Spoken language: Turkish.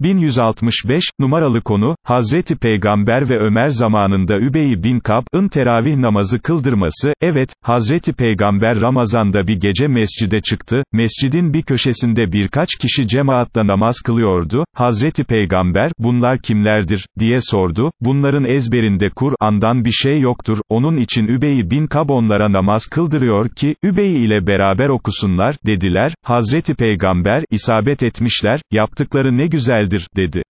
1165, numaralı konu, Hazreti Peygamber ve Ömer zamanında Übey bin Kab'ın teravih namazı kıldırması, evet, Hazreti Peygamber Ramazan'da bir gece mescide çıktı, mescidin bir köşesinde birkaç kişi cemaatle namaz kılıyordu, Hazreti Peygamber, bunlar kimlerdir, diye sordu, bunların ezberinde Kur'an'dan bir şey yoktur, onun için Übey bin Kab onlara namaz kıldırıyor ki, Übey ile beraber okusunlar, dediler, Hazreti Peygamber, isabet etmişler, yaptıkları ne güzeldir, dedi.